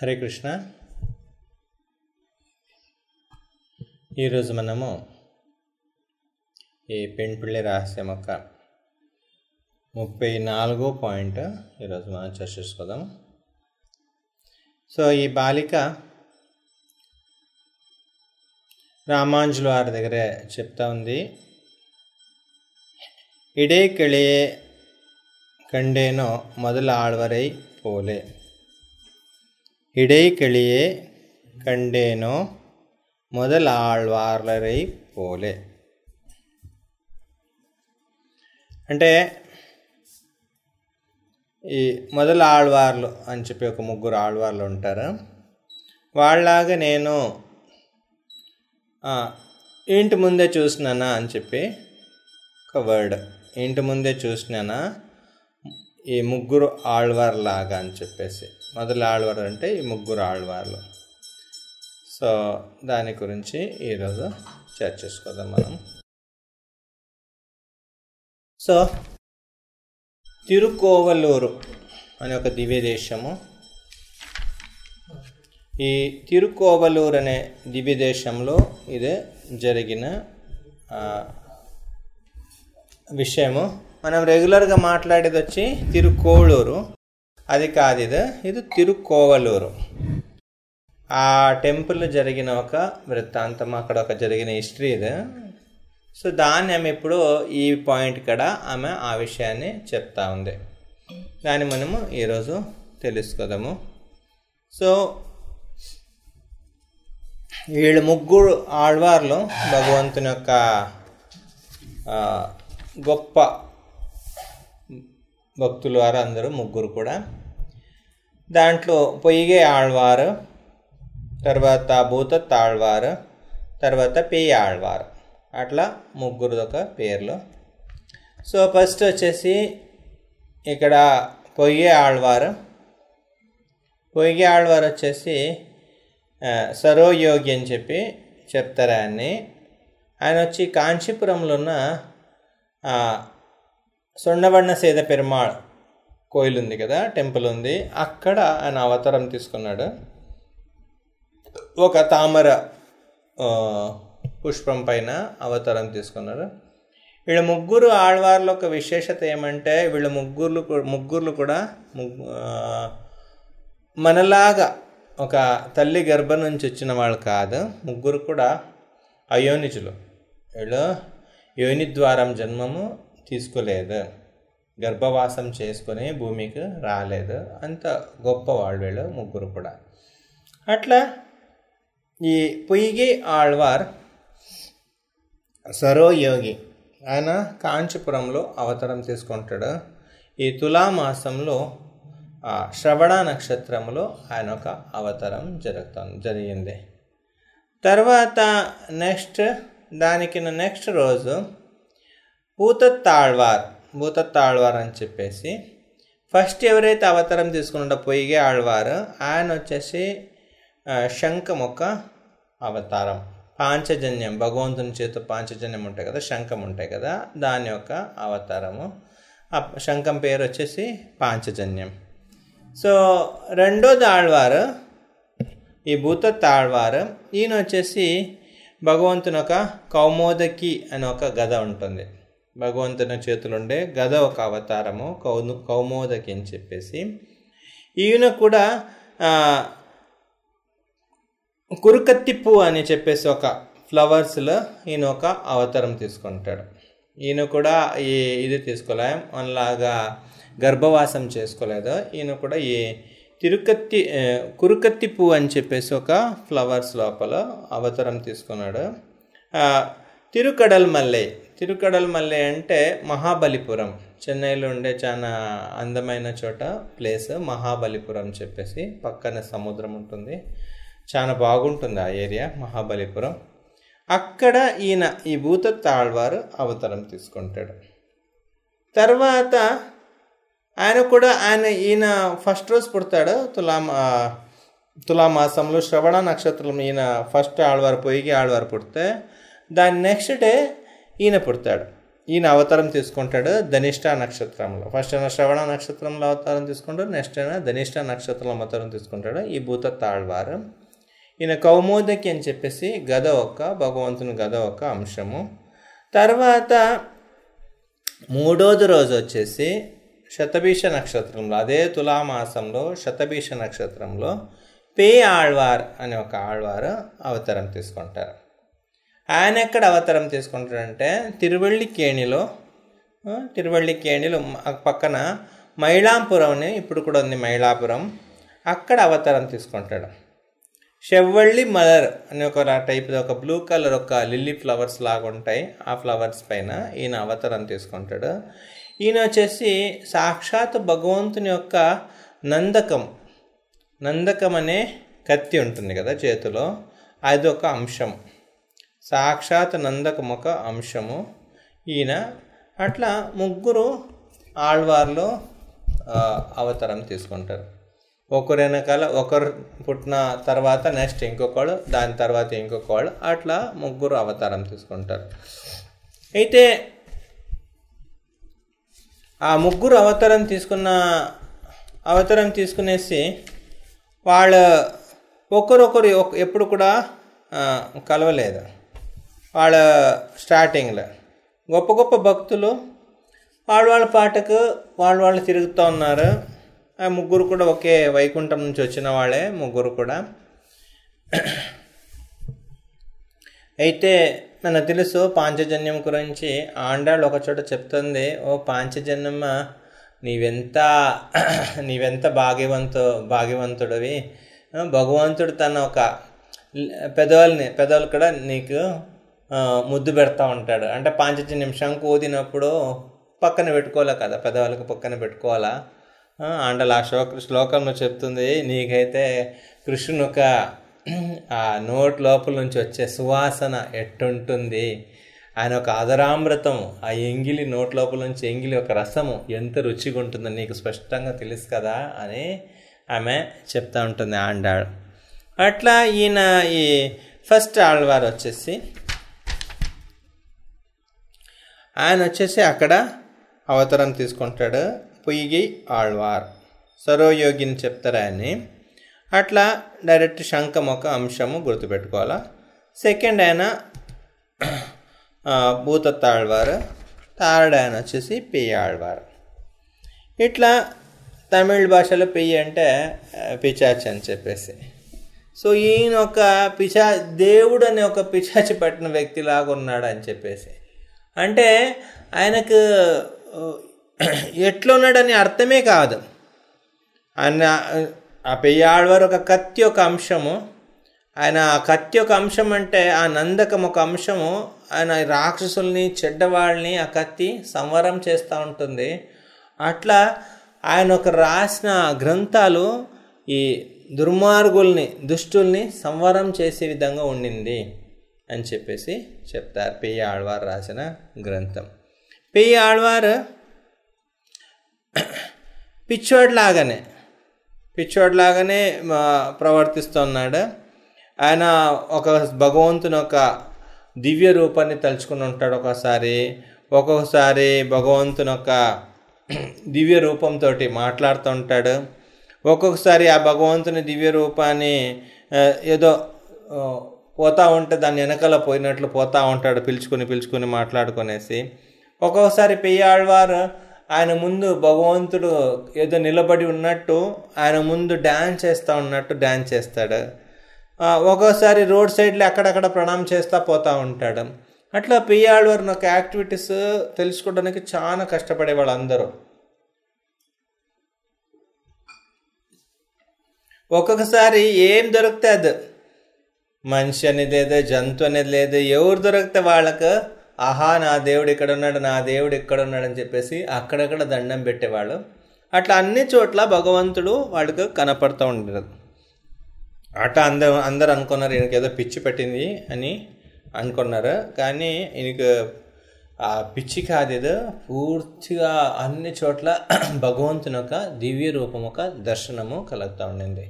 హరే కృష్ణ. ఈరోజు మనము ఈ పెండ్పిళ్ళి రహస్యం యొక్క ముప్పై నాలుగో పాయింట్ ఈరోజు మనం చర్చించుకుందాం సో ఈ బాలిక రామాంజుల వారి దగ్గరే చెప్తా ఉంది ఇడే కెళియే కండేనో మొదలు ఆడవరై పోలే. இடை கிளியே కండేనో మొదల ఆళ్వార్లరై పోలే అంటే ఈ మొదల ఆళ్వార్లు అని చెప్పి ఒక ముగ్గురు ఆళ్వార్లు ఉంటారు వాళ్ళలాగా నేను ఇంటి ముందే చూసినానా అని చెప్పి ఒక వర్డ్ ఇంటి ముందే చూసినానా ఈ ముగ్గురు ఆళ్వార్ లాగా అని చెప్పేసి. మొదలు ఆళ్వార్ అంటే ఈ ముగ్గురు ఆళ్వార్లు. సో దాని గురించి ఈరోజు చర్చించుకుందాం మనం. సో తిరుకోవలూరు అనే ఒక దివ్య దేశము. ఈ తిరుకోవలూరు అనే దివ్య దేశంలో ఇది జరిగిన విషయము. మనం రెగ్యులర్గా మాట్లాడేది వచ్చి తిరుకోవలూరు అది కాదు ఇది. ఇది తిరుకోవలూరు ఆ టెంపుల్ జరిగిన ఒక వృత్తాంతం అక్కడ ఒక జరిగిన హిస్టరీ ఇది. సో దాన్ని ఆమె ఇప్పుడు ఈ పాయింట్ కడ ఆమె ఆ విషయాన్ని చెప్తా ఉంది. దాన్ని మనము ఈరోజు తెలుసుకుందాము. సో వీళ్ళు ముగ్గురు ఆళ్వార్లు భగవంతుని యొక్క గొప్ప భక్తులు వారు అందరూ ముగ్గురు కూడా. దాంట్లో పొయ్యిగే ఆళ్వారు తర్వాత భూత తాళ్వారు తర్వాత పేయ ఆళ్వారు. అట్లా ముగ్గురు ఒక పేర్లు. సో ఫస్ట్ వచ్చేసి ఇక్కడ పొయ్యే ఆళ్వారు. పొయ్యిగే ఆళ్వారు వచ్చేసి సరోయోగి అని చెప్పి చెప్తారు ఆయన్ని. ఆయన వచ్చి కాంచీపురంలో ఉన్న సొండవన్న సేద పెరుమాళ్ కోయిల్ ఉంది కదా టెంపుల్ ఉంది అక్కడ ఆయన అవతారం తీసుకున్నాడు. ఒక తామర పుష్పం పైన అవతారం తీసుకున్నాడు. వీళ్ళ ముగ్గురు ఆళ్వార్ల ఒక విశేషత ఏమంటే వీళ్ళ ముగ్గురు ముగ్గురు కూడా మనలాగా ఒక తల్లి గర్భం నుంచి వచ్చిన వాళ్ళు కాదు ముగ్గురు కూడా అయోనిజులు. వీళ్ళు యోని ద్వారం జన్మము తీసుకోలేదు. గర్భవాసం చేసుకుని భూమికి రాలేదు. అంత గొప్ప వాళ్ళు వీళ్ళు ముగ్గురు కూడా. అట్లా ఈ పొయ్యిగి ఆళ్వార్ సరోయోగి. ఆయన కాంచీపురంలో అవతారం తీసుకుంటాడు. ఈ తులామాసంలో శ్రవణ నక్షత్రంలో ఆయన ఒక అవతారం జరుగుతుంది జరిగింది. తర్వాత నెక్స్ట్ దానికి నెక్స్ట్ రోజు భూతత్తాళ్వార్ భూతత్తాళ్వార్ అని చెప్పేసి. ఫస్ట్ ఎవరైతే అవతారం తీసుకున్నాడో పొయ్యిగే ఆళ్వారు ఆయన వచ్చేసి శంఖం ఒక అవతారం. పాంచజన్యం భగవంతుని చేత పాంచజన్యం ఉంటాయి కదా శంఖం ఉంటాయి కదా దాని యొక్క అవతారము. శంఖం పేరు వచ్చేసి పాంచజన్యం. సో రెండోది ఆళ్వారు ఈ భూత తాళ్వారు ఈయన వచ్చేసి భగవంతుని ఒక కౌమోదకి అని ఒక గద ఉంటుంది. భగవంతుని చేతులుండే గద ఒక అవతారము కౌను కౌమోదకి అని చెప్పేసి. ఈయన కూడా కురుకత్తిప్పు అని చెప్పేసి ఒక ఫ్లవర్స్లో ఈయన ఒక అవతారం తీసుకుంటాడు. ఈయన కూడా ఈ ఇది తీసుకోలే మనలాగా గర్భవాసం చేసుకోలేదు. ఈయన కూడా ఈ తిరుకత్తి కురుకత్తి పువ్వు అని చెప్పేసి ఒక ఫ్లవర్స్ లోపల అవతారం తీసుకున్నాడు. తిరుకడల్ మల్లె. తిరుకడల్ మల్లె అంటే మహాబలిపురం. చెన్నైలో ఉండే చాలా అందమైన చోట ప్లేస్ మహాబలిపురం చెప్పేసి పక్కన సముద్రం ఉంటుంది. చాలా బాగుంటుంది ఆ ఏరియా మహాబలిపురం. అక్కడ ఈయన ఈ భూత తాళ్వారు అవతారం తీసుకుంటాడు. తర్వాత ఆయన కూడా ఆయన ఈయన ఫస్ట్ రోజు పుడతాడు. తులామా తులామాసంలో శ్రవణ నక్షత్రం ఈయన ఫస్ట్ ఆళ్వారు పొయ్యి ఆళ్వారు పుడితే దాని నెక్స్ట్ డే ఈయన పుడతాడు. ఈయన అవతారం తీసుకుంటాడు ధనిష్ట నక్షత్రంలో. ఫస్ట్ అయినా శ్రవణ నక్షత్రంలో అవతారం తీసుకుంటాడు నెక్స్ట్ అయినా ధనిష్ట నక్షత్రంలో అవతారం తీసుకుంటాడు. ఈ భూత తాళ్వారు. ఈయన కౌమోదకి అని చెప్పేసి గద ఒక భగవంతుని గద ఒక్క అంశము. తర్వాత మూడోది రోజు వచ్చేసి శతభీష నక్షత్రంలో అదే తులామాసంలో శతభీష నక్షత్రంలో పే ఆళ్వార్ అనే ఒక ఆళ్వారు అవతారం తీసుకుంటారు. ఆయన ఎక్కడ అవతారం తీసుకుంటాడంటే తిరువళ్ళికేణిలో కేణిలో తిరువళ్ళికేణిలో కేణిలో పక్కన మైలాపురం అని ఇప్పుడు కూడా ఉంది మైలాపురం అక్కడ అవతారం తీసుకుంటాడు. షెవ్వళ్ళి మదర్ అనే ఒక టైప్ ఒక బ్లూ కలర్ ఒక లిల్లీ ఫ్లవర్స్ లాగా ఉంటాయి. ఆ ఫ్లవర్స్ పైన ఈయన అవతారం తీసుకుంటాడు. ఈయన వచ్చేసి సాక్షాత్ భగవంతుని యొక్క నందకం. నందకం అనే కత్తి ఉంటుంది కదా చేతిలో అది ఒక అంశం. సాక్షాత్ నందకముఖ అంశము. ఈయన అట్లా ముగ్గురు ఆళ్వార్లో అవతారం తీసుకుంటారు. ఒకరు వెనకాల ఒకరు పుట్టిన తర్వాత నెక్స్ట్ ఇంకొకళ్ళు దాని తర్వాత ఇంకొకళ్ళు అట్లా ముగ్గురు అవతారం తీసుకుంటారు. అయితే ఆ ముగ్గురు అవతారం తీసుకున్న అవతారం తీసుకునేసి వాళ్ళ ఒకరొకరు ఎప్పుడు కూడా కలవలేదు. వాళ్ళ స్టార్టింగ్లో గొప్ప గొప్ప భక్తులు వాళ్ళ వాళ్ళ పాటకు వాళ్ళు వాళ్ళు తిరుగుతూ ఉన్నారు. ఆ ముగ్గురు కూడా ఒకే వైకుంఠం నుంచి వచ్చిన వాళ్ళే ముగ్గురు కూడా. అయితే మనకు తెలుసు పాంచజన్యం గురించి. ఆండాళ్ళు ఒక చోట చెప్తుంది ఓ పాంచజన్యమ్మ నీవెంత నీవెంత భాగ్యవంతు భాగ్యవంతుడివి? భగవంతుడు తన ఒక పెదవుల్ని పెదవులు కూడా నీకు ముద్దు పెడతా ఉంటాడు. అంటే పాంచజన్యం శంకు ఊదినప్పుడు పక్కన పెట్టుకోవాలా కదా? పెద్దవాళ్ళకి పక్కన పెట్టుకోవాలా? అంటే ఆ శ్లోక శ్లోకంలో చెప్తుంది నీకైతే కృష్ణుని ఒక ఆ నోట్ లోపల నుంచి వచ్చే సువాసన ఎట్టుంటుంది? ఆయన ఒక ఆదరామృతం ఆ ఎంగిలి నోట్ లోపల నుంచి ఎంగిలి ఒక రసము ఎంత రుచిగా ఉంటుందో నీకు స్పష్టంగా తెలుసు కదా? అని ఆమె చెప్తా ఉంటుంది ఆండాడు అట్లా ఈయన ఈ ఫస్ట్ ఆళ్వారు వచ్చేసి ఆయన వచ్చేసి అక్కడ అవతారం తీసుకుంటాడు. పొయ్యి ఆళ్వార్. సరోయోగిని చెప్తారు ఆయన్ని. అట్లా డైరెక్ట్ శంఖం ఒక అంశము గుర్తుపెట్టుకోవాలా? సెకండ్ ఆయన భూత తాళ్వారు థర్డ్ ఆయన వచ్చేసి పెయ్యి ఆళ్వారు. ఇట్లా తమిళ భాషలో పెయ్యి అంటే పిచాచి అని చెప్పేసి. సో ఈయన ఒక పిచా దేవుడు అనే ఒక పిచాచి పట్టిన వ్యక్తిలాగా ఉన్నాడు అని చెప్పేసి. అంటే ఆయనకు ఆ, ఎట్లున్నాడని అర్థమే కాదు. ఆయన ఆ పెయ్యాళ్వారు ఒక కత్తి ఒక అంశము. ఆయన ఆ కత్తి ఒక అంశం అంటే ఆ నందకం ఒక అంశము. ఆయన రాక్షసుల్ని చెడ్డవాళ్ళని ఆ కత్తి సంవరం చేస్తూ ఉంటుంది. అట్లా ఆయన ఒక రాసిన గ్రంథాలు ఈ దుర్మార్గుల్ని దుష్టుల్ని సంవరం చేసే విధంగా ఉండింది. అని చెప్పేసి చెప్తారు. పెయ్యి ఆళ్వారు రాసిన గ్రంథం. పెయ్యి ఆళ్వారు పిచ్చోడ్లాగానే పిచ్చోడ్లాగానే ప్రవర్తిస్తున్నాడు. ఆయన ఒక భగవంతుని ఒక దివ్య రూపాన్ని తలుచుకుని ఉంటాడు ఒకసారి. ఒక్కొక్కసారి భగవంతుని ఒక దివ్య రూపంతో మాట్లాడుతూ ఉంటాడు. ఒక్కొక్కసారి ఆ భగవంతుని దివ్య రూపాన్ని ఏదో పోతా ఉంటే దాని వెనకాల పోయినట్లు పోతా ఉంటాడు పిలుచుకుని పిలుచుకుని మాట్లాడుకునేసి. ఒక్కొక్కసారి పెయ్యాళ్వారు ఆయన ముందు భగవంతుడు ఏదో నిలబడి ఉన్నట్టు ఆయన ముందు డ్యాన్స్ చేస్తూ ఉన్నట్టు డ్యాన్స్ చేస్తాడు. ఒక్కోసారి రోడ్ సైడ్లో అక్కడక్కడ ప్రణామం చేస్తూ పోతూ ఉంటాడు. అట్లా పెయ్యాళ్వారిని నాకు యాక్టివిటీస్ తెలుసుకోవడానికి చాలా కష్టపడే వాళ్ళందరూ. ఒక్కొక్కసారి ఏం దొరికితే అది. మనిషి అనేది లేదు జంతు అనేది లేదు ఎవరు దొరికితే వాళ్ళకు ఆహా నా దేవుడు ఇక్కడ ఉన్నాడు నా దేవుడు ఇక్కడ ఉన్నాడు అని చెప్పేసి అక్కడక్కడ దండం పెట్టేవాళ్ళు. అట్లా అన్ని చోట్ల భగవంతుడు వాళ్ళకు కనపడుతూ ఉండదు. అట్లా అందరూ అందరు అనుకున్నారు ఈయనకి ఏదో పిచ్చి పెట్టింది అని అనుకున్నారు. కానీ ఈయనకు ఆ పిచ్చి కాదు ఏదో పూర్తిగా అన్ని చోట్ల భగవంతుని యొక్క దివ్య రూపం ఒక దర్శనము కలుగుతూ ఉండింది.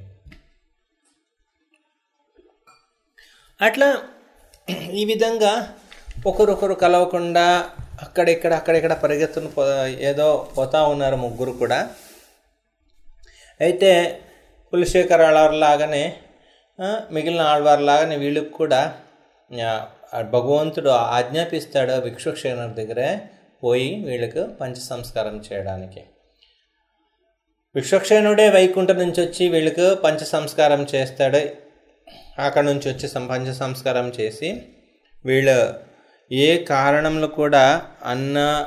అట్లా ఈ విధంగా ఒకరొకరు కలవకుండా అక్కడెక్కడ అక్కడెక్కడ పరిగెత్తును పో ఏదో పోతా ఉన్నారు ముగ్గురు కూడా. అయితే కులశేఖర్ ఆళ్వార్లాగానే మిగిలిన ఆళ్వార్లాగానే వీళ్ళకి కూడా భగవంతుడు ఆజ్ఞాపిస్తాడు విక్షుక్షేణుడి దగ్గరే పోయి వీళ్ళకు పంచ సంస్కారం చేయడానికి. విశ్వక్షేణుడే వైకుంఠం నుంచి వచ్చి వీళ్ళకు పంచ సంస్కారం చేస్తాడు. అక్కడ నుంచి వచ్చి సంపంచ సంస్కారం చేసి వీళ్ళు ఏ కారణంలో కూడా అన్న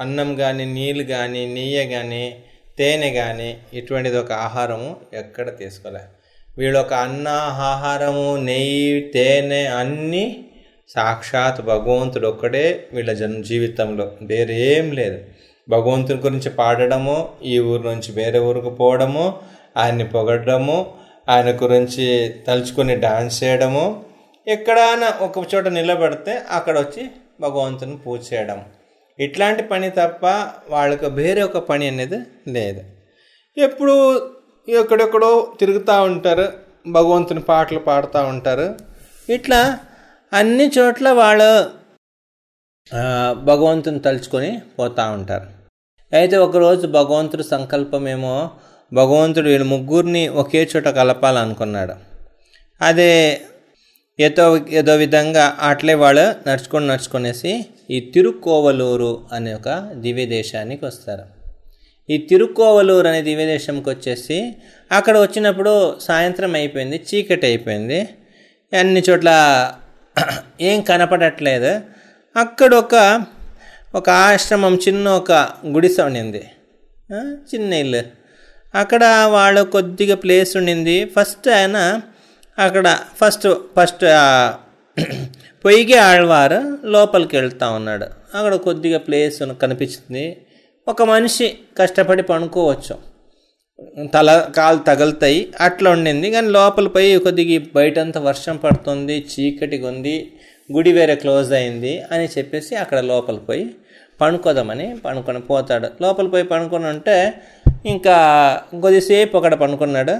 అన్నం కానీ నీళ్ళు కానీ నెయ్యి కానీ తేనె కానీ ఇటువంటిది ఒక ఆహారము ఎక్కడ తీసుకోలే. వీళ్ళు ఒక అన్న ఆహారము నెయ్యి తేనె అన్నీ సాక్షాత్ భగవంతుడు ఒక్కడే వీళ్ళ జన్ జీవితంలో. వేరేం లేదు. భగవంతుని గురించి పాడడము ఈ ఊరు నుంచి వేరే ఊరికి పోవడము ఆయన్ని పొగడము ఆయన గురించి తలుచుకొని డాన్స్ చేయడము ఎక్కడైనా ఒక చోట నిలబడితే అక్కడ వచ్చి భగవంతుని పూజ చేయడం. ఇట్లాంటి పని తప్ప వాళ్ళకు వేరే ఒక పని అనేది లేదు. ఎప్పుడు ఎక్కడెక్కడో తిరుగుతూ ఉంటారు భగవంతుని పాటలు పాడుతూ ఉంటారు. ఇట్లా అన్ని చోట్ల వాళ్ళు భగవంతుని తలుచుకొని పోతూ ఉంటారు. అయితే ఒకరోజు భగవంతుడి సంకల్పమేమో భగవంతుడు వీళ్ళు ముగ్గురిని ఒకే చోట కలపాలనుకున్నాడు. అదే ఏదో ఏదో విధంగా అట్లే వాళ్ళు నడుచుకొని నడుచుకునేసి ఈ తిరుక్కోవలూరు అనే ఒక దివ్య దేశానికి వస్తారు. ఈ తిరుక్కోవలూరు అనే దివ్య దేశంకి వచ్చేసి అక్కడ వచ్చినప్పుడు సాయంత్రం అయిపోయింది చీకటి అయిపోయింది. అన్ని చోట్ల ఏం కనపడట్లేదు. అక్కడ ఒక ఒక ఆశ్రమం చిన్న ఒక గుడిసె ఉండింది. చిన్న ఇల్లు. అక్కడ వాళ్ళు కొద్దిగా ప్లేస్ ఉండింది. ఫస్ట్ ఆయన అక్కడ ఫస్ట్ ఫస్ట్ పొయ్యి ఆళ్వారు లోపలికి వెళ్తా ఉన్నాడు. అక్కడ కొద్దిగా ప్లేస్ కనిపించింది. ఒక మనిషి కష్టపడి పనుకోవచ్చు తల కాలు తగులుతాయి. అట్లా ఉండింది. కానీ లోపల పోయి కొద్దిగా బయటంతా వర్షం పడుతుంది చీకటిగా ఉంది గుడి వేరే క్లోజ్ అయింది అని చెప్పేసి అక్కడ లోపల పోయి పనుకోదామని పనుకొని పోతాడు. లోపల పోయి పనుకొని ఉంటే ఇంకా కొద్దిసేపు అక్కడ పండుకున్నాడు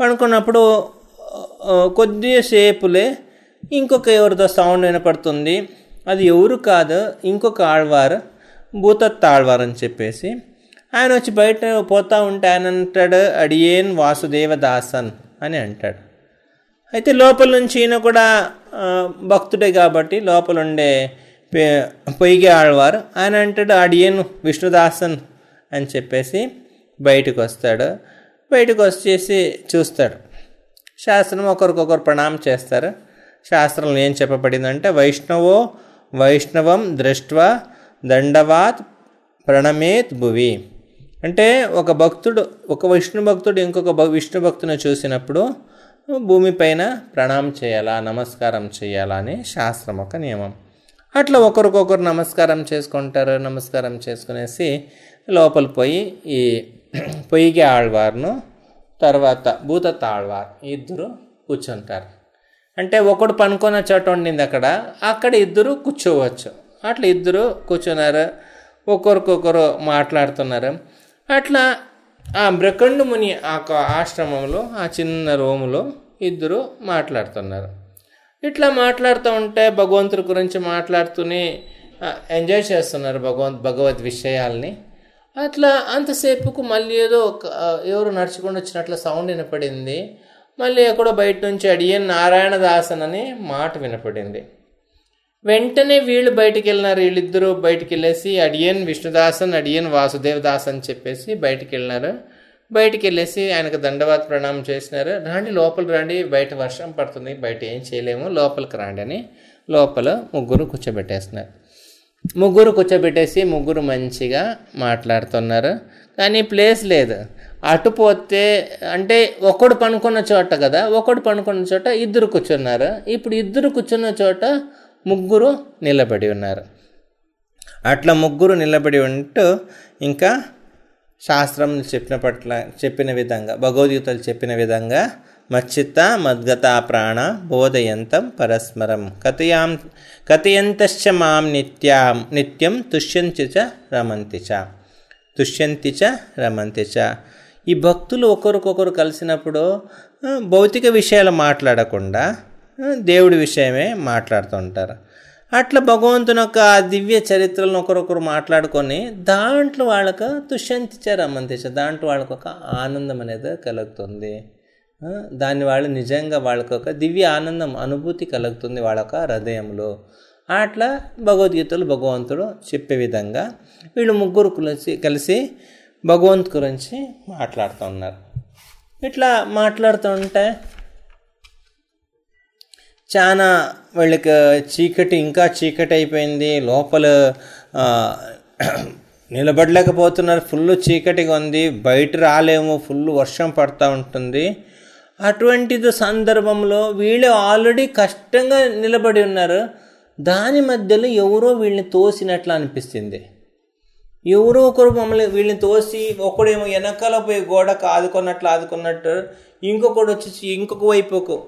పండుకున్నప్పుడు కొద్దిసేపులే ఇంకొక ఎవరితో సౌండ్ వినపడుతుంది. అది ఎవరు కాదు ఇంకొక ఆళ్వారు భూతత్ ఆళ్వారు అని చెప్పేసి. ఆయన వచ్చి బయట పోతా ఉంటే ఆయన అంటాడు అడియేన్ వాసుదేవదాసన్ అని అంటాడు. అయితే లోపల నుంచి ఈయన కూడా భక్తుడే కాబట్టి లోపల ఉండే పొయ్యి పొయ్యిగే ఆళ్వారు. ఆయన అంటాడు అడియేను విష్ణుదాసన్ అని చెప్పేసి. బయటకు వస్తాడు బయటకు వచ్చేసి చూస్తాడు. శాస్త్రం ఒకరికొకరు ప్రణామం చేస్తారు. శాస్త్రంలో ఏం చెప్పబడిందంటే వైష్ణవో వైష్ణవం దృష్ట్వా దండవాత్ ప్రణమేత్ భువి. అంటే ఒక భక్తుడు ఒక విష్ణు భక్తుడు ఇంకొక భ- విష్ణు భక్తుని చూసినప్పుడు భూమిపైన ప్రణామం చేయాలా నమస్కారం చేయాలా అని శాస్త్రం ఒక నియమం. అట్లా ఒకరికొకరు నమస్కారం చేసుకుంటారు. నమస్కారం చేసుకునేసి లోపల పోయి ఈ పొయ్యిగే ఆళ్వార్ను తర్వాత భూతత్త ఆళ్వార్ ఇద్దరు కూర్చుంటారు. అంటే ఒకడు పనుకున్న చోట ఉండింది అక్కడ అక్కడ ఇద్దరు కూర్చోవచ్చు. అట్లా ఇద్దరు కూర్చున్నారు ఒకరికొకరు మాట్లాడుతున్నారు. అట్లా ఆ బ్రకండు ముని ఆ ఆశ్రమంలో ఆ చిన్న రూములో ఇద్దరు మాట్లాడుతున్నారు. ఇట్లా మాట్లాడుతూ ఉంటే భగవంతుడి గురించి మాట్లాడుతూనే ఎంజాయ్ చేస్తున్నారు భగవంత్ భగవద్ విషయాల్ని. అట్లా అంతసేపుకు మళ్ళీ ఏదో ఒక ఎవరు నడుచుకొని వచ్చినట్ల సౌండ్ వినపడింది. మళ్ళీ ఎక్కడో బయట నుంచి అడియన్ నారాయణదాసన్ అనే మాట వినపడింది. వెంటనే వీళ్ళు బయటికి వెళ్ళినారు. వీళ్ళిద్దరూ బయటికి వెళ్ళేసి అడియన్ విష్ణుదాసన్ అడియన్ వాసుదేవ్ దాస్ అని చెప్పేసి బయటికి వెళ్ళినారు. బయటికి వెళ్ళేసి ఆయనకు దండవాత్ ప్రణామం చేసినారు. రాండి లోపల రాండి. బయట వర్షం పడుతుంది. బయట ఏం చేయలేము. లోపలికి రాండి అని లోపల ముగ్గురు కూర్చోబెట్టేస్తున్నారు. ముగ్గురు కూర్చోబెట్టేసి ముగ్గురు మంచిగా మాట్లాడుతున్నారు. కానీ ప్లేస్ లేదు. అటు పోతే అంటే ఒకడు పనుకున్న చోట కదా ఒకడు పనుకున్న చోట ఇద్దరు కూర్చున్నారు. ఇప్పుడు ఇద్దరు కూర్చున్న చోట ముగ్గురు నిలబడి ఉన్నారు. అట్లా ముగ్గురు నిలబడి ఉంటూ ఇంకా శాస్త్రం చెప్పిన పట్ల చెప్పిన విధంగా భగవద్గీతలు చెప్పిన విధంగా మచ్చిత్త మద్గత ప్రాణ బోధయంతం పరస్మరం. కథయాం కథయంతశ్చ మాం నిత్యాం నిత్యం తుష్యంతి చ రమంతి చ తుష్యంతి చ రమంతి చ. ఈ భక్తులు ఒకరికొకరు కలిసినప్పుడు భౌతిక విషయాలు మాట్లాడకుండా దేవుడి విషయమే మాట్లాడుతూ ఉంటారు అట్లా భగవంతుని యొక్క ఆ దివ్య చరిత్రలను ఒకరొకరు మాట్లాడుకొని దాంట్లో వాళ్ళకు తుష్యంతిచ్చారు అమ్మంతిచ్చ దాంట్లో వాళ్ళకు ఒక ఆనందం అనేది కలుగుతుంది. దాన్ని వాళ్ళు నిజంగా వాళ్ళకు ఒక దివ్య ఆనందం అనుభూతి కలుగుతుంది వాళ్ళ యొక్క హృదయంలో. అట్లా భగవద్గీతలు భగవంతుడు చెప్పే విధంగా వీళ్ళు ముగ్గురు కలిసి కలిసి భగవంత్ గురించి మాట్లాడుతూ ఉన్నారు. ఇట్లా మాట్లాడుతూ ఉంటే చాలా వాళ్ళకి చీకటి ఇంకా చీకటి అయిపోయింది. లోపల నిలబడలేకపోతున్నారు. ఫుల్ చీకటిగా ఉంది. బయట రాలేము. ఫుల్ వర్షం పడుతూ ఉంటుంది. అటువంటిది సందర్భంలో వీళ్ళు ఆల్రెడీ కష్టంగా నిలబడి ఉన్నారు. దాని మధ్యలో ఎవరో వీళ్ళని తోసినట్లు అనిపిస్తుంది. ఎవరో ఒకరు మమ్మల్ని వీళ్ళని తోసి ఒకడేమో వెనకాల పోయి గోడకు ఆదుకున్నట్లు ఆదుకున్నట్టు. ఇంకొకడు వచ్చి ఇంకొక వైపుకు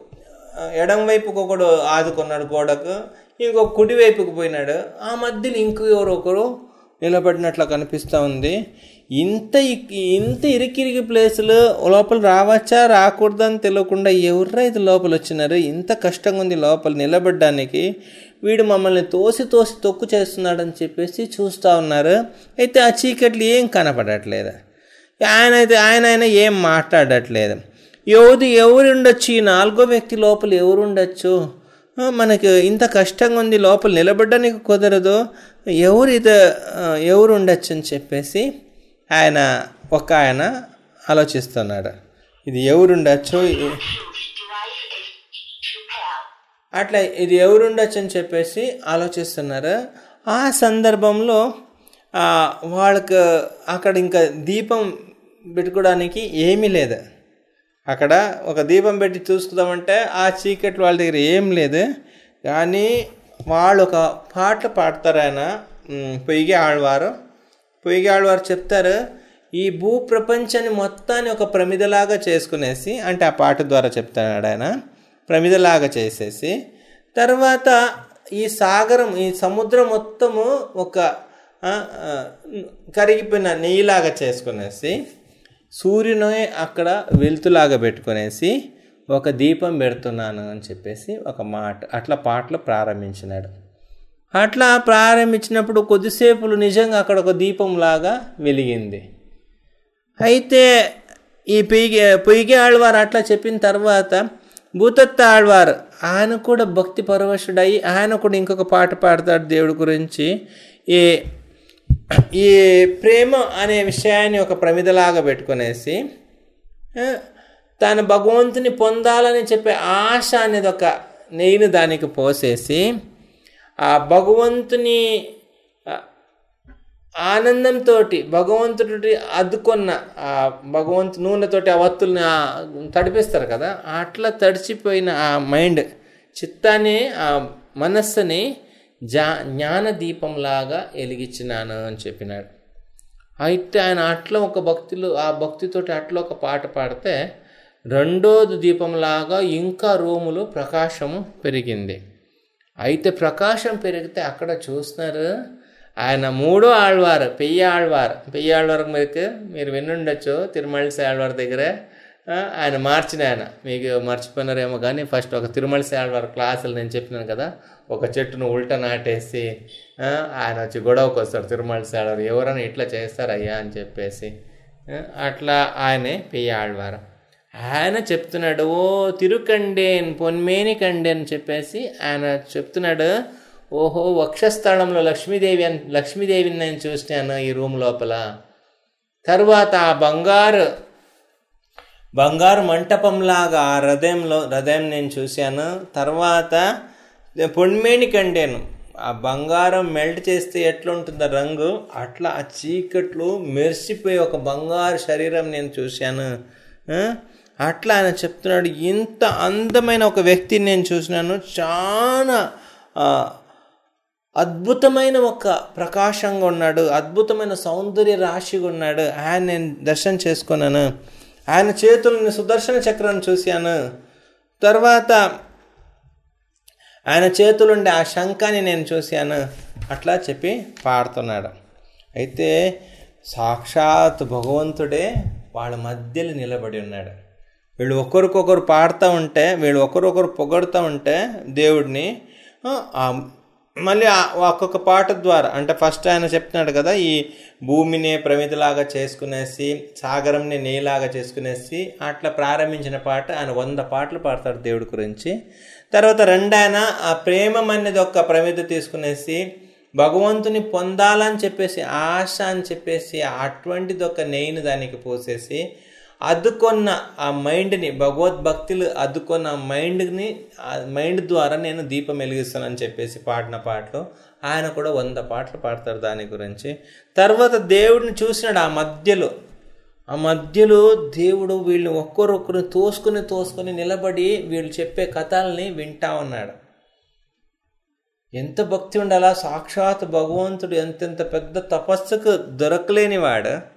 ఎడం వైపుకు ఒకడు ఆదుకున్నాడు గోడకు ఇంకొక కుడి వైపుకు పోయినాడు. ఆ మధ్యలో ఇంకో ఎవరో ఒకరు నిలబడినట్లు కనిపిస్తూ ఉంది. ఇంత ఇక్- ఇంత ఇరికిరికి ప్లేసులు లోపల రావచ్చా రాకూడదని తెలియకుండా ఎవరైతే ఇది లోపల వచ్చినారు ఇంత కష్టంగా ఉంది లోపల నిలబడడానికి వీడు మమ్మల్ని తోసి తోసి తొక్కు చేస్తున్నాడని చెప్పేసి చూస్తూ ఉన్నారు. అయితే ఆ చీకట్లు ఏం కనపడట్లేదు. ఆయన అయితే ఆయన ఆయన ఏం మాట్లాడట్లేదు. ఎవరు ఎవరు ఉండొచ్చు ఈ నాలుగో వ్యక్తి లోపల ఎవరు ఉండొచ్చు మనకు ఇంత కష్టంగా ఉంది లోపల నిలబడడానికి కుదరదు. ఎవరు ఇది ఎవరు ఉండొచ్చు అని చెప్పేసి ఆయన ఒక ఆయన ఆలోచిస్తున్నాడు. ఇది ఎవరు ఉండొచ్చు అట్లా ఇది ఎవరు ఉండొచ్చు అని చెప్పేసి ఆలోచిస్తున్నారు. ఆ సందర్భంలో వాళ్ళకు అక్కడ ఇంకా దీపం పెట్టుకోవడానికి ఏమీ లేదు. అక్కడ ఒక దీపం పెట్టి చూసుకుందామంటే ఆ చీకటి వాళ్ళ దగ్గర ఏం లేదు. కానీ వాళ్ళు ఒక పాటలు పాడతారు ఆయన. పొయ్యి ఆడవారు పొయ్యి ఆడవారు చెప్తారు ఈ భూ ప్రపంచాన్ని మొత్తాన్ని ఒక ప్రమిదలాగా చేసుకునేసి అంటే ఆ పాట ద్వారా చెప్తాడు ఆయన. ప్రమిదలాగా చేసేసి. తర్వాత ఈ సాగరం ఈ సముద్రం మొత్తము ఒక కరిగిపోయిన నెయ్యిలాగా చేసుకునేసి సూర్యుని అక్కడ వెలుతులాగా పెట్టుకునేసి ఒక దీపం పెడుతున్నాను అని చెప్పేసి ఒక మాట అట్లా పాటలు ప్రారంభించినాడు. అట్లా ప్రారంభించినప్పుడు కొద్దిసేపులు నిజంగా అక్కడ ఒక దీపంలాగా వెలిగింది. అయితే ఈ పొయ్యి పొయ్యి ఆళ్వారు అట్లా చెప్పిన తర్వాత భూతత్త ఆళ్వారు ఆయన కూడా భక్తి పరవశుడై ఆయన కూడా ఇంకొక పాట పాడతాడు దేవుడి గురించి. ఏ ఈ ప్రేమ అనే విషయాన్ని ఒక ప్రమిదలాగా పెట్టుకునేసి ఆ, తన భగవంతుని పొందాలని చెప్పే ఆశ అనేది ఒక నేను దానికి పోసేసి ఆ భగవంతుని ఆనందంతో భగవంతుడి అద్దుకున్న ఆ భగవంతు నూనెతోటి ఆ వత్తుల్ని తడిపిస్తారు కదా అట్లా తడిచిపోయిన ఆ మైండ్ చిత్తాన్ని ఆ మనస్సుని జా జ్ఞాన దీపంలాగా వెలిగించినాను అని చెప్పినాడు. అయితే ఆయన అట్లా ఒక భక్తులు ఆ భక్తితోటి అట్లా ఒక పాట పాడితే రెండోది దీపంలాగా ఇంకా రూములో ప్రకాశము పెరిగింది. అయితే ప్రకాశం పెరిగితే అక్కడ చూస్తున్నారు ఆయన మూడో ఆళ్వారు పెయ్య ఆళ్వారు. పెయ్య ఆళ్వారు మీరు మీరు వినుండొచ్చు తిరుమలసి ఆళ్వారి దగ్గర. ఆయన మార్చిన ఆయన. మీకు మర్చిపోయినారేమో కానీ ఫస్ట్ ఒక తిరుమల శాడవారి క్లాసులు నేను చెప్పినాను కదా ఒక చెట్టును ఉల్ట నాటేసి ఆయన వచ్చి గొడవకు వస్తాడు తిరుమల శాడవారు ఎవరైనా ఇట్లా చేస్తారయ్యా అని చెప్పేసి. అట్లా ఆయనే పెయ్య ఆళ్వారు. ఆయన చెప్తున్నాడు ఓ తిరుకండేన్ పొన్మేని కండే అని చెప్పేసి ఆయన చెప్తున్నాడు ఓహో వక్షస్థలంలో లక్ష్మీదేవి అని లక్ష్మీదేవిని నేను చూసినాను ఈ రూమ్ లోపల. తర్వాత ఆ బంగారు బంగారు మంటపంలాగా ఆ హృదయంలో హృదయం నేను చూశాను. తర్వాత పొన్మేని కండాను. ఆ బంగారం మెల్ట్ చేస్తే ఎట్లుంటుందో రంగు. అట్లా ఆ చీకట్లు మెరిసిపోయి ఒక బంగారు శరీరం నేను చూశాను. అట్లా ఆయన చెప్తున్నాడు ఇంత అందమైన ఒక వ్యక్తిని నేను చూసినాను. చాలా అద్భుతమైన ఒక ప్రకాశంగా ఉన్నాడు. అద్భుతమైన సౌందర్య రాశిగా ఉన్నాడు. ఆయన నేను దర్శనం చేసుకున్నాను. ఆయన చేతులని సుదర్శన చక్రం చూశాను. తర్వాత ఆయన చేతులుండే ఆ శంఖాన్ని నేను చూశాను. అట్లా చెప్పి పాడుతున్నాడు. అయితే సాక్షాత్ భగవంతుడే వాళ్ళ మధ్యలో నిలబడి ఉన్నాడు. వీళ్ళు ఒకరికొకరు పాడుతూ ఉంటే వీళ్ళు ఒకరొకరు పొగడుతూ ఉంటే దేవుడిని మళ్ళీ ఒక్కొక్క పాట ద్వారా అంటే ఫస్ట్ ఆయన చెప్తున్నాడు కదా ఈ భూమిని ప్రమితిలాగా చేసుకునేసి సాగరంని నేలాగా చేసుకునేసి అట్లా ప్రారంభించిన పాట ఆయన వంద పాటలు పాడతాడు దేవుడి గురించి. తర్వాత రెండాయన ఆ ప్రేమం అనేది ఒక ప్రమిద తీసుకునేసి భగవంతుని పొందాలని చెప్పేసి ఆశ అని చెప్పేసి అటువంటిది ఒక నెయ్యిని దానికి పోసేసి అద్దుకొన్న ఆ మైండ్ని భగవద్భక్తులు అద్దుకొన్న ఆ మైండ్ని మైండ్ ద్వారా నేను దీపం వెలిగిస్తానని చెప్పేసి పాడిన పాటలు ఆయన కూడా వంద పాటలు పాడతారు దాని గురించి. తర్వాత దేవుడిని చూసినాడు ఆ మధ్యలో. ఆ మధ్యలో దేవుడు వీళ్ళు ఒక్కరొక్కరు తోసుకుని తోసుకొని నిలబడి వీళ్ళు చెప్పే కథల్ని వింటా ఉన్నాడు. ఎంత భక్తి ఉండాలా సాక్షాత్ భగవంతుడు ఎంతెంత పెద్ద తపస్సుకు దొరకలేనివాడు.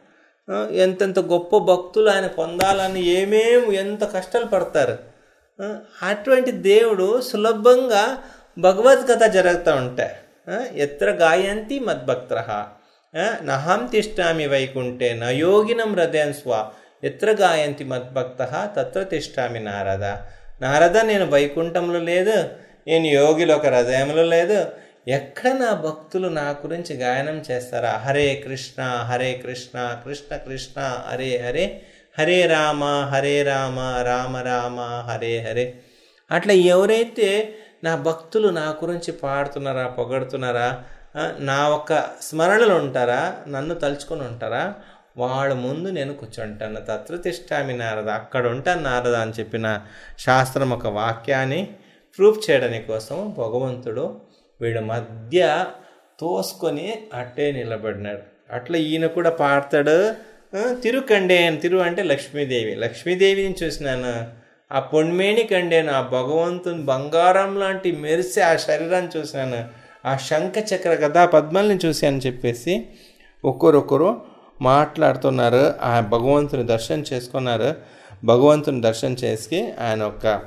ఎంతెంత గొప్ప భక్తులు ఆయన పొందాలని ఏమేం ఎంత కష్టాలు పడతారు. అటువంటి దేవుడు సులభంగా భగవద్గత జరుగుతూ ఉంటాయి ఎత్ర గాయంతి మద్భక్త్ర నహం తిష్టామి వైకుంఠే నయోగినం హృదయం స్వ ఎత్ర గాయంతి మద్భక్త తత్ర తిష్టామి నారద. నారద నేను వైకుంఠంలో లేదు నేను యోగిలో ఒక హృదయంలో లేదు ఎక్కడ నా భక్తులు నా గురించి గాయనం చేస్తారా? హరే కృష్ణ హరే కృష్ణ కృష్ణ కృష్ణ హరే హరే హరే రామ హరే రామ రామ రామ హరే హరే. అట్లా ఎవరైతే నా భక్తులు నా గురించి పాడుతున్నారా పొగడుతున్నారా నా ఒక్క స్మరణలు ఉంటారా నన్ను తలుచుకొని ఉంటారా వాళ్ళ ముందు నేను కూర్చుంటాను. తత్రతిష్టామి నారద అక్కడ ఉంటాను నారద అని చెప్పిన శాస్త్రం ఒక వాక్యాన్ని ప్రూఫ్ చేయడానికి కోసం భగవంతుడు వీళ్ళ మధ్య తోసుకొని అట్టే నిలబడినాడు. అట్లా ఈయన కూడా పాడతాడు ఆ, తిరుకండేన్ తిరు అంటే లక్ష్మీదేవి. లక్ష్మీదేవిని చూసినాను. ఆ పొన్మేణి కండేను ఆ భగవంతుని బంగారం లాంటి మెరిసే ఆ శరీరాన్ని చూసినాను. ఆ శంఖ చక్ర కదా పద్మల్ని చూశాను చెప్పేసి ఒక్కొరొకరు మాట్లాడుతున్నారు. ఆ భగవంతుని దర్శనం చేసుకున్నారు. భగవంతుని దర్శనం చేసి ఆయన ఒక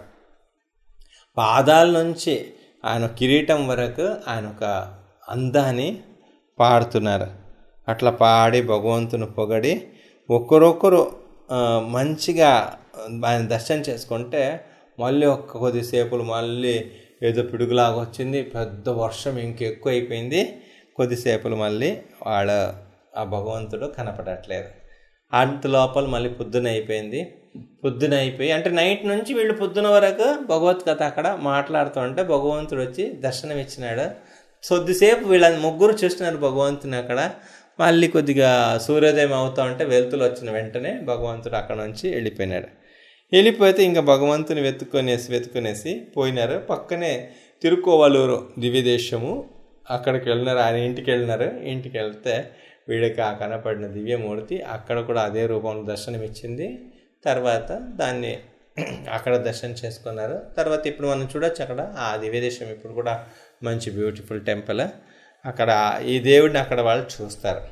పాదాల నుంచి ఆయన కిరీటం వరకు ఆయన ఒక అందాన్ని పాడుతున్నారు. అట్లా పాడి భగవంతుని పొగడి ఒకరొకరు మంచిగా ఆయన దర్శనం చేసుకుంటే మళ్ళీ ఒక్క కొద్దిసేపులు మళ్ళీ ఏదో పిడుగులాగా వచ్చింది పెద్ద వర్షం ఇంకెక్కువ అయిపోయింది కొద్దిసేపులు మళ్ళీ వాళ్ళ ఆ భగవంతుడు కనపడట్లేదు. అంత లోపల మళ్ళీ పొద్దున అయిపోయింది. పొద్దున అయిపోయి అంటే నైట్ నుంచి వీళ్ళు పొద్దున వరకు భగవత్ కథ అక్కడ మాట్లాడుతూ ఉంటే భగవంతుడు వచ్చి దర్శనం ఇచ్చినాడు. కొద్దిసేపు వీళ్ళ ముగ్గురు చూస్తున్నారు భగవంతుని అక్కడ. మళ్ళీ కొద్దిగా సూర్యోదయం అవుతా ఉంటే వెలుతులు వచ్చిన వెంటనే భగవంతుడు అక్కడ నుంచి వెళ్ళిపోయినాడు. వెళ్ళిపోతే ఇంకా భగవంతుని వెతుక్కునేసి వెతుక్కునేసి పోయినారు. పక్కనే తిరుకోవలూరు దివ్యదేశము. అక్కడికి వెళ్ళినారు ఆయన ఇంటికి వెళ్ళినారు. ఇంటికి వెళ్తే వీడికి ఆ కనపడిన దివ్యమూర్తి అక్కడ కూడా అదే రూపంలో దర్శనం ఇచ్చింది తర్వాత దాన్ని అక్కడ దర్శనం చేసుకున్నారు. తర్వాత ఇప్పుడు మనం చూడొచ్చు అక్కడ ఆ దివ్యదేశం ఇప్పుడు కూడా మంచి బ్యూటిఫుల్ టెంపుల్. అక్కడ ఈ దేవుడిని అక్కడ వాళ్ళు చూస్తారు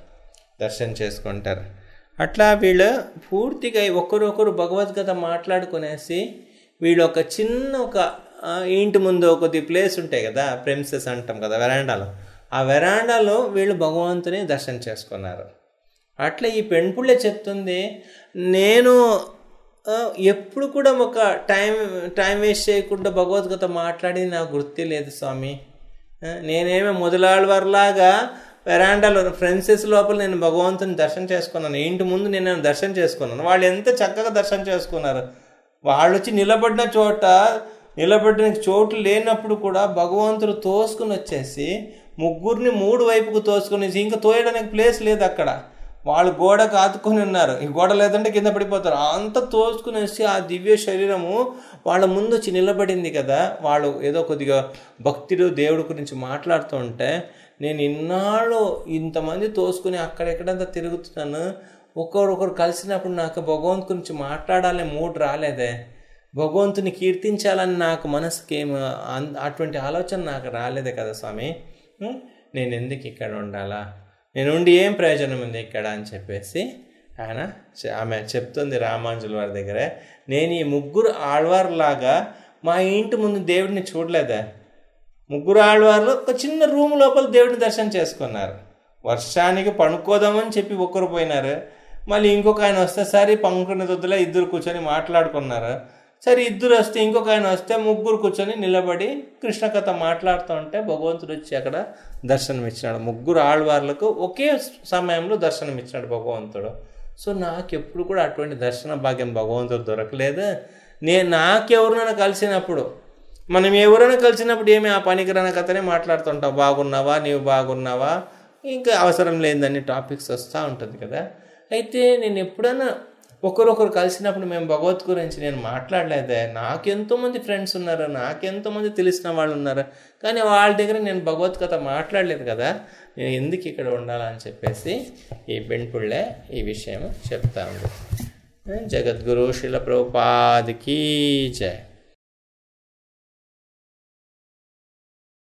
దర్శనం చేసుకుంటారు. అట్లా వీళ్ళు పూర్తిగా ఒకరొకరు భగవద్గీత మాట్లాడుకునేసి వీళ్ళు ఒక చిన్న ఒక ఇంటి ముందు కొద్ది ప్లేస్ ఉంటాయి కదా ప్రెమిసెస్ అంటాం కదా వెరాండాలో ఆ వెరాండాలో వీళ్ళు భగవంతుని దర్శనం చేసుకున్నారు. అట్లా ఈ పెంపుళ్ళే చెప్తుంది నేను ఎప్పుడు కూడా ఒక టైం టైం వేస్ట్ చేయకుండా భగవద్గీత మాట్లాడి నాకు గుర్తే లేదు స్వామి. నేనేమి నేనేమో మొదలాళ్ళవారిలాగా వెరాండాలో ఫ్రెండ్సెస్ లోపల నేను భగవంతుని దర్శనం చేసుకున్నాను. ఇంటి ముందు నేను దర్శనం చేసుకున్నాను. వాళ్ళు ఎంత చక్కగా దర్శనం చేసుకున్నారు. వాళ్ళు వచ్చి నిలబడిన చోట నిలబడిన చోటు లేనప్పుడు కూడా భగవంతుడు తోసుకుని వచ్చేసి ముగ్గురిని మూడు వైపుకు తోసుకుని ఇంకా తోయడానికి ప్లేస్ లేదు అక్కడ. వాళ్ళు గోడకు ఆతుకొని ఉన్నారు. ఈ గోడ లేదంటే కింద పడిపోతారు. అంత తోసుకునేసి ఆ దివ్య శరీరము వాళ్ళ ముందు వచ్చి నిలబడింది కదా. వాళ్ళు ఏదో కొద్దిగా భక్తుడు దేవుడి గురించి మాట్లాడుతూ ఉంటే నేను ఇన్నాళ్ళు ఇంతమంది తోసుకుని అక్కడెక్కడంతా తిరుగుతున్నాను. ఒకరొకరు కలిసినప్పుడు నాకు భగవంతు గురించి మాట్లాడాలని మూడు రాలేదే. భగవంతుని కీర్తించాలని నాకు మనసుకి అన్- అటువంటి ఆలోచన నాకు రాలేదే కదా స్వామి. నేను ఎందుకు ఇక్కడ ఉండాలా? నేను ఉండి ఏం ప్రయోజనం ఉంది ఇక్కడ అని చెప్పేసి ఆయన ఆమె చెప్తుంది రామాంజుల వారి దగ్గరే. నేను ఈ ముగ్గురు ఆళ్వార్లాగా మా ఇంటి ముందు దేవుడిని చూడలేదా. ముగ్గురు ఆడవాళ్ళు ఒక చిన్న రూమ్ లోపల దేవుడిని దర్శనం చేసుకున్నారు. వర్షానికి పనుకోదామని చెప్పి ఒక్కరు పోయినారు. మళ్ళీ ఇంకొక ఆయన వస్తే సరే పంకుని దొద్దులే ఇద్దరు కూర్చొని మాట్లాడుకున్నారు. సరే ఇద్దరు వస్తే ఇంకొక ఆయన వస్తే ముగ్గురు కూర్చొని నిలబడి కృష్ణ కథ మాట్లాడుతూ ఉంటే భగవంతుడు వచ్చి అక్కడ దర్శనం ఇచ్చినాడు ముగ్గురు ఆళ్వార్లకు ఒకే సమయంలో దర్శనం ఇచ్చినాడు భగవంతుడు. సో నాకు ఎప్పుడు కూడా అటువంటి దర్శన భాగ్యం భగవంతుడు దొరకలేదు. నేను నాకెవరినైనా కలిసినప్పుడు మనం ఎవరైనా కలిసినప్పుడు ఏమి ఆ పనికిరాని కథనే మాట్లాడుతుంటాం. బాగున్నావా? నీవు బాగున్నావా? ఇంకా అవసరం లేదని టాపిక్స్ వస్తూ ఉంటుంది కదా. అయితే నేను ఎప్పుడైనా ఒకరొకరు కలిసినప్పుడు మేము భగవత్ గురించి నేను మాట్లాడలేదే. నాకెంతోమంది ఫ్రెండ్స్ ఉన్నారు? నాకెంతోమంది తెలిసిన వాళ్ళు ఉన్నారు? కానీ వాళ్ళ దగ్గర నేను భగవత్ కథ మాట్లాడలేదు కదా. నేను ఎందుకు ఇక్కడ ఉండాలని చెప్పేసి ఈ బెంపుళ్ళే ఈ విషయం చెప్తాను. జగద్గురు శిల ప్రభుపాదికి జయ